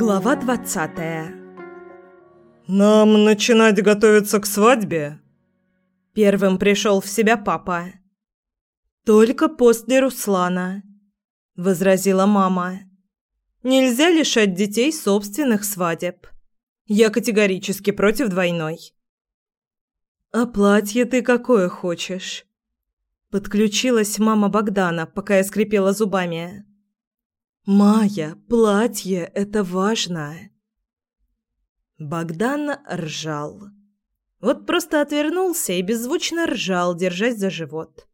Глава двадцатая «Нам начинать готовиться к свадьбе?» Первым пришел в себя папа. «Только после Руслана», — возразила мама. «Нельзя лишать детей собственных свадеб. Я категорически против двойной». «А платье ты какое хочешь?» Подключилась мама Богдана, пока я скрипела зубами. «Майя, платье – это важно!» Богдан ржал. Вот просто отвернулся и беззвучно ржал, держась за живот.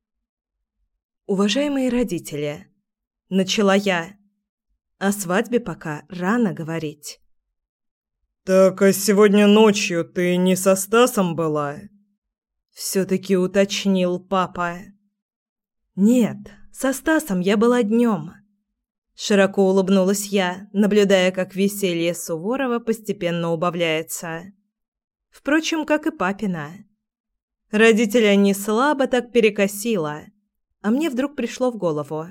«Уважаемые родители», – начала я, – «о свадьбе пока рано говорить». «Так, а сегодня ночью ты не со Стасом была?» Все-таки уточнил папа. «Нет, со Стасом я была днем». Широко улыбнулась я, наблюдая, как веселье Суворова постепенно убавляется. Впрочем, как и папина. Родителя не слабо так перекосило, а мне вдруг пришло в голову.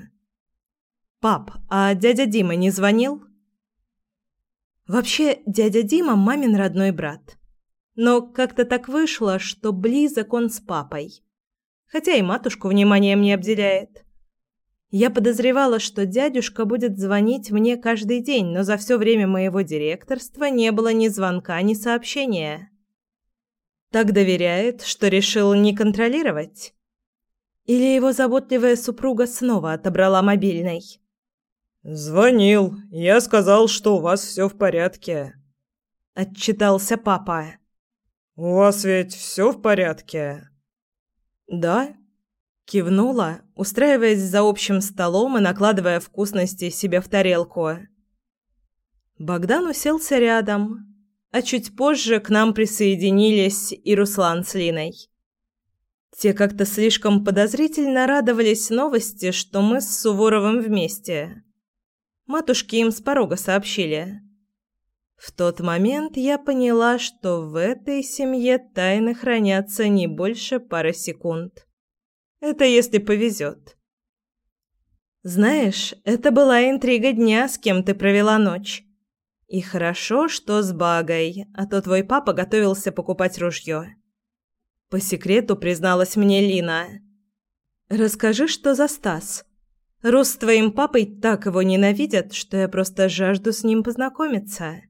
«Пап, а дядя Дима не звонил?» Вообще, дядя Дима – мамин родной брат. Но как-то так вышло, что близок он с папой. Хотя и матушку вниманием не обделяет. Я подозревала, что дядюшка будет звонить мне каждый день, но за все время моего директорства не было ни звонка, ни сообщения. Так доверяет, что решил не контролировать. Или его заботливая супруга снова отобрала мобильный? «Звонил. Я сказал, что у вас все в порядке», — отчитался папа. «У вас ведь все в порядке?» «Да», Кивнула, устраиваясь за общим столом и накладывая вкусности себе в тарелку. Богдан уселся рядом, а чуть позже к нам присоединились и Руслан с Линой. Те как-то слишком подозрительно радовались новости, что мы с Суворовым вместе. Матушки им с порога сообщили. В тот момент я поняла, что в этой семье тайны хранятся не больше пары секунд. Это если повезет. Знаешь, это была интрига дня, с кем ты провела ночь. И хорошо, что с Багой, а то твой папа готовился покупать ружье. По секрету призналась мне Лина. Расскажи, что за Стас. Рус с твоим папой так его ненавидят, что я просто жажду с ним познакомиться.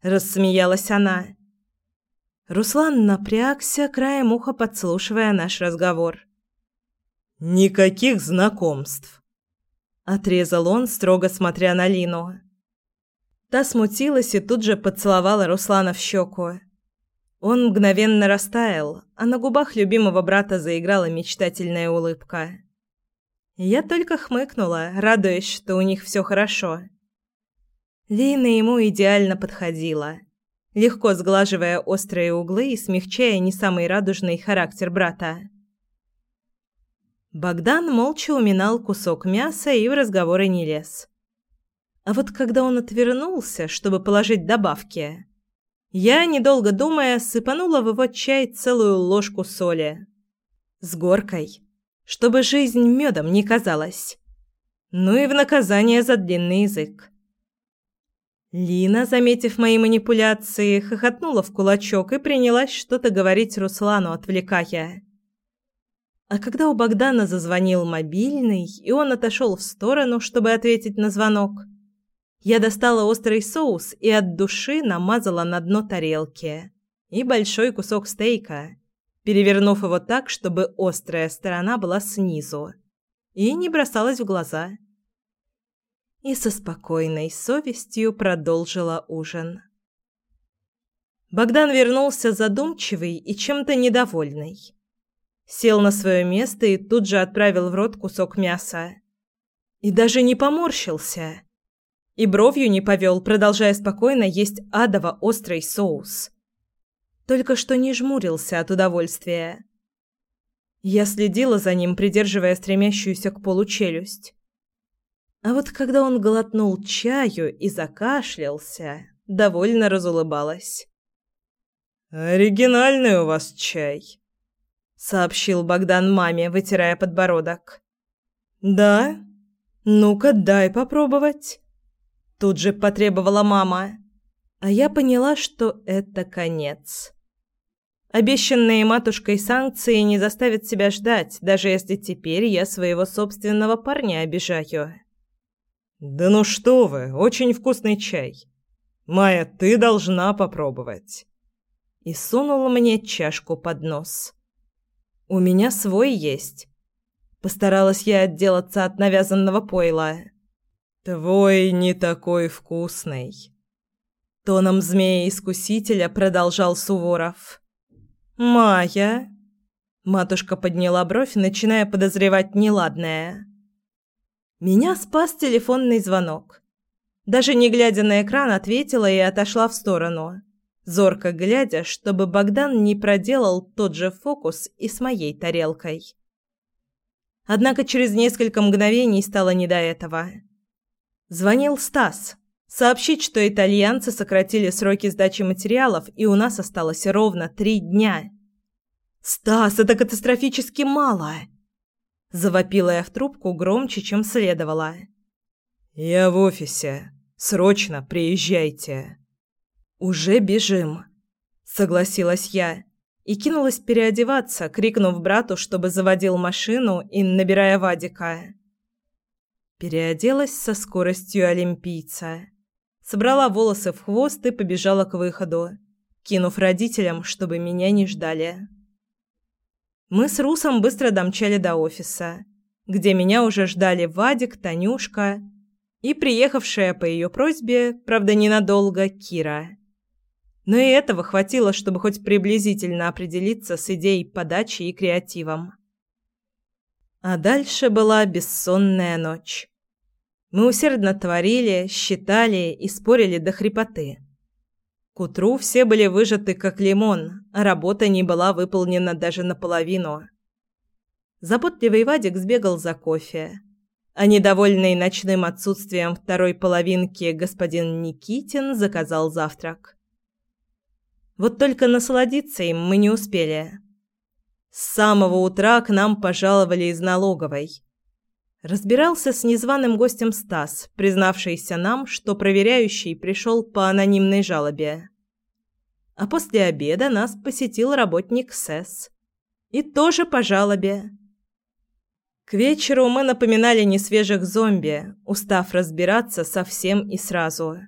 Рассмеялась она. Руслан напрягся, краем уха подслушивая наш разговор. «Никаких знакомств!» Отрезал он, строго смотря на Лину. Та смутилась и тут же поцеловала Руслана в щеку. Он мгновенно растаял, а на губах любимого брата заиграла мечтательная улыбка. Я только хмыкнула, радуясь, что у них все хорошо. Лина ему идеально подходила, легко сглаживая острые углы и смягчая не самый радужный характер брата. Богдан молча уминал кусок мяса и в разговоры не лез. А вот когда он отвернулся, чтобы положить добавки, я, недолго думая, сыпанула в его чай целую ложку соли. С горкой, чтобы жизнь медом не казалась. Ну и в наказание за длинный язык. Лина, заметив мои манипуляции, хохотнула в кулачок и принялась что-то говорить Руслану, отвлекая. А когда у Богдана зазвонил мобильный, и он отошел в сторону, чтобы ответить на звонок, я достала острый соус и от души намазала на дно тарелки и большой кусок стейка, перевернув его так, чтобы острая сторона была снизу и не бросалась в глаза. И со спокойной совестью продолжила ужин. Богдан вернулся задумчивый и чем-то недовольный сел на свое место и тут же отправил в рот кусок мяса. И даже не поморщился. И бровью не повел, продолжая спокойно есть адово острый соус. Только что не жмурился от удовольствия. Я следила за ним, придерживая стремящуюся к полу челюсть. А вот когда он глотнул чаю и закашлялся, довольно разулыбалась. «Оригинальный у вас чай», сообщил Богдан маме, вытирая подбородок. Да? Ну-ка, дай попробовать. Тут же потребовала мама. А я поняла, что это конец. Обещанные матушкой санкции не заставят себя ждать, даже если теперь я своего собственного парня обижаю. «Да ну что вы, очень вкусный чай. Майя, ты должна попробовать». И сунул мне чашку под нос. «У меня свой есть». Постаралась я отделаться от навязанного пойла. «Твой не такой вкусный». Тоном змея-искусителя продолжал Суворов. «Майя?» Матушка подняла бровь, начиная подозревать неладное. Меня спас телефонный звонок. Даже не глядя на экран, ответила и отошла в сторону, зорко глядя, чтобы Богдан не проделал тот же фокус и с моей тарелкой. Однако через несколько мгновений стало не до этого. Звонил Стас. Сообщить, что итальянцы сократили сроки сдачи материалов, и у нас осталось ровно три дня. «Стас, это катастрофически мало!» Завопила я в трубку громче, чем следовало. «Я в офисе. Срочно приезжайте». «Уже бежим», — согласилась я и кинулась переодеваться, крикнув брату, чтобы заводил машину и набирая Вадика. Переоделась со скоростью олимпийца. Собрала волосы в хвост и побежала к выходу, кинув родителям, чтобы меня не ждали. Мы с Русом быстро домчали до офиса, где меня уже ждали Вадик, Танюшка и приехавшая по ее просьбе, правда ненадолго, Кира. Но и этого хватило, чтобы хоть приблизительно определиться с идеей подачи и креативом. А дальше была бессонная ночь. Мы усердно творили, считали и спорили до хрипоты. К утру все были выжаты как лимон, а работа не была выполнена даже наполовину. Заботливый Вадик сбегал за кофе, а недовольный ночным отсутствием второй половинки господин Никитин заказал завтрак. Вот только насладиться им мы не успели. С самого утра к нам пожаловали из налоговой. Разбирался с незваным гостем Стас, признавшийся нам, что проверяющий пришел по анонимной жалобе. А после обеда нас посетил работник СЭС. И тоже по жалобе. К вечеру мы напоминали несвежих зомби, устав разбираться со всем и сразу.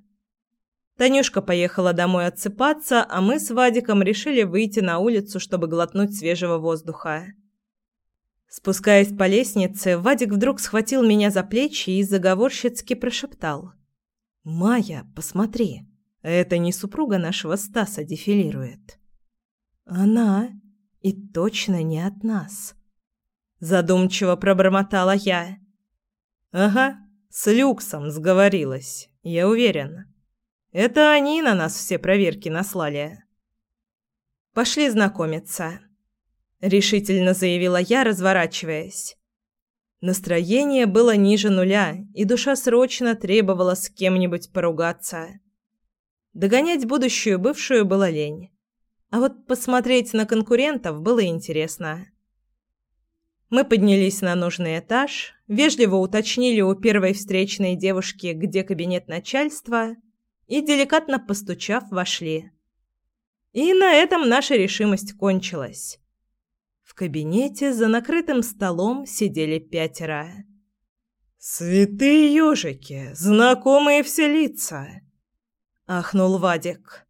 Танюшка поехала домой отсыпаться, а мы с Вадиком решили выйти на улицу, чтобы глотнуть свежего воздуха. Спускаясь по лестнице, Вадик вдруг схватил меня за плечи и заговорщицки прошептал. «Майя, посмотри, это не супруга нашего Стаса дефилирует». «Она и точно не от нас», — задумчиво пробормотала я. «Ага, с люксом сговорилась, я уверен. Это они на нас все проверки наслали». «Пошли знакомиться» решительно заявила я, разворачиваясь. Настроение было ниже нуля, и душа срочно требовала с кем-нибудь поругаться. Догонять будущую бывшую было лень. А вот посмотреть на конкурентов было интересно. Мы поднялись на нужный этаж, вежливо уточнили у первой встречной девушки, где кабинет начальства, и, деликатно постучав, вошли. И на этом наша решимость кончилась. В кабинете за накрытым столом сидели пятеро. «Святые ежики, знакомые все лица!» – ахнул Вадик.